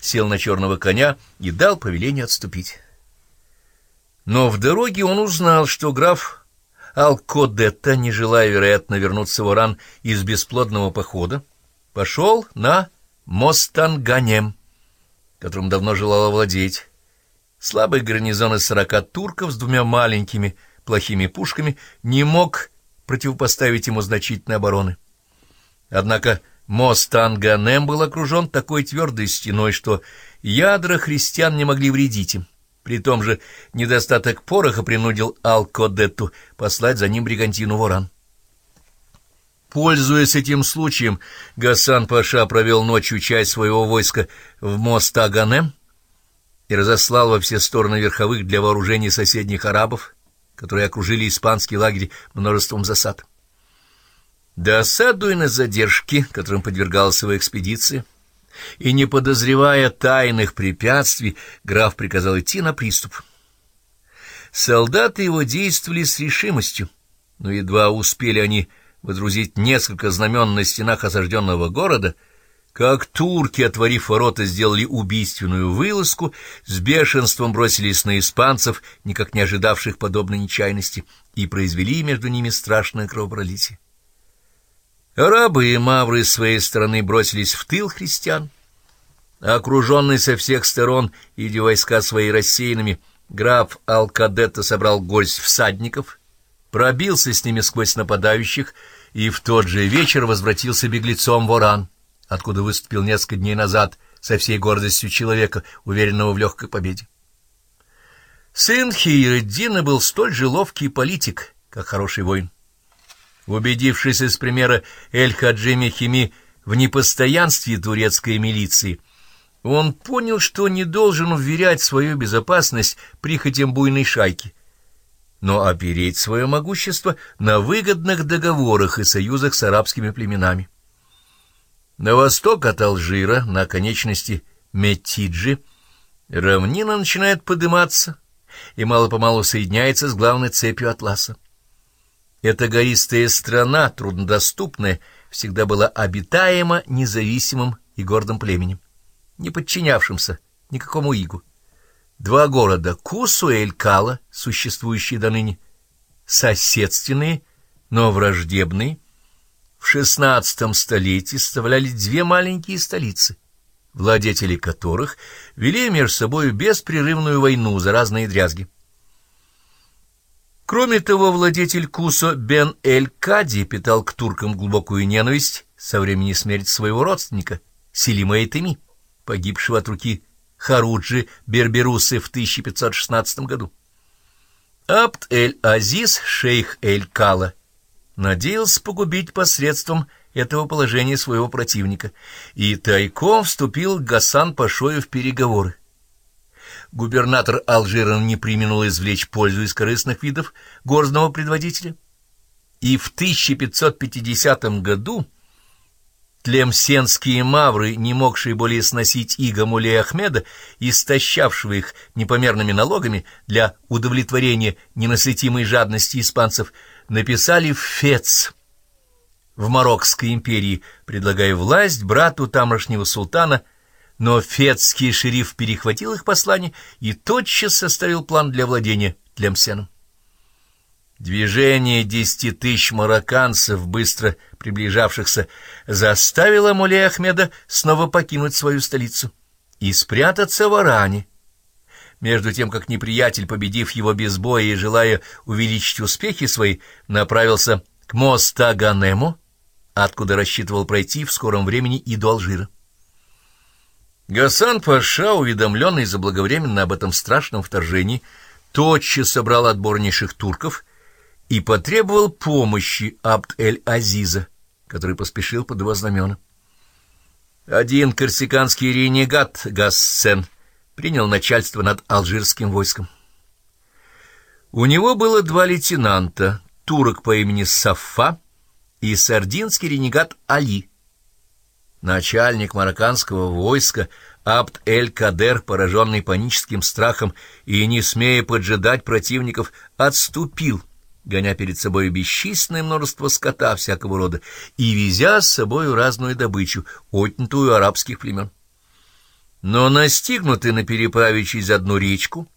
сел на черного коня и дал повеление отступить. Но в дороге он узнал, что граф Алкодетта, не желая, вероятно, вернуться в Оран из бесплодного похода, пошел на Мостанганем, которым давно желал владеть. Слабый гарнизон из сорока турков с двумя маленькими плохими пушками не мог противопоставить ему значительной обороны. Однако мост Анганем был окружен такой твердой стеной, что ядра христиан не могли вредить им. При том же недостаток пороха принудил Алкодетту послать за ним бригантину Воран. Пользуясь этим случаем, Гасан Паша провел ночью часть своего войска в мост Аганем и разослал во все стороны верховых для вооружения соседних арабов, которые окружили испанский лагерь множеством засад. Досадуя на задержки, которым подвергалась его экспедиция, и не подозревая тайных препятствий, граф приказал идти на приступ. Солдаты его действовали с решимостью, но едва успели они водрузить несколько знамен на стенах осажденного города, как турки, отворив ворота, сделали убийственную вылазку, с бешенством бросились на испанцев, никак не ожидавших подобной нечаянности, и произвели между ними страшное кровопролитие. Арабы и мавры с своей стороны бросились в тыл христиан. Окруженный со всех сторон, идя войска свои рассеянными, граф Алкадетта собрал горсть всадников, пробился с ними сквозь нападающих и в тот же вечер возвратился беглецом в Оран, откуда выступил несколько дней назад со всей гордостью человека, уверенного в легкой победе. Сын Хиреддина был столь же ловкий политик, как хороший воин. Убедившись из примера Эль-Хаджи Мехими в непостоянстве турецкой милиции, он понял, что не должен уверять свою безопасность прихотям буйной шайки, но опереть свое могущество на выгодных договорах и союзах с арабскими племенами. На восток от Алжира, на конечности Метиджи, равнина начинает подниматься и мало-помалу соединяется с главной цепью Атласа. Эта гористая страна, труднодоступная, всегда была обитаема независимым и гордым племенем, не подчинявшимся никакому игу. Два города — Кусу и Элькала, существующие до ныне, соседственные, но враждебные, в XVI столетии составляли две маленькие столицы, владетели которых вели между собой беспрерывную войну за разные дрязги. Кроме того, владетель Кусо бен Эль-Кади питал к туркам глубокую ненависть со времени смерти своего родственника, Селима Эйтеми, погибшего от руки Харуджи Берберусы в 1516 году. Абд-эль-Азиз, шейх Эль-Кала, надеялся погубить посредством этого положения своего противника, и тайком вступил Гасан Пашою в переговоры губернатор Алжира не применил извлечь пользу из корыстных видов горного предводителя. И в 1550 году тлемсенские мавры, не могшие более сносить иго Мулей Ахмеда, истощавшего их непомерными налогами для удовлетворения ненасытимой жадности испанцев, написали Фец в Мароккской империи, предлагая власть брату тамошнего султана но фетский шериф перехватил их послание и тотчас составил план для владения Тлемсеном. Движение десяти тысяч марокканцев, быстро приближавшихся, заставило Мулей Ахмеда снова покинуть свою столицу и спрятаться в Аране. Между тем, как неприятель, победив его без боя и желая увеличить успехи свои, направился к Мостаганему, откуда рассчитывал пройти в скором времени и до Алжира. Гасан Паша, уведомленный заблаговременно об этом страшном вторжении, тотчас собрал отборнейших турков и потребовал помощи Абд-эль-Азиза, который поспешил под его знамена. Один корсиканский ренегат Гассен принял начальство над алжирским войском. У него было два лейтенанта, турок по имени Сафа и сардинский ренегат Али — Начальник марокканского войска Абд-эль-Кадер, пораженный паническим страхом и не смея поджидать противников, отступил, гоня перед собой бесчисленное множество скота всякого рода и везя с собой разную добычу, отнятую арабских племен. Но настигнутый на переправе через одну речку,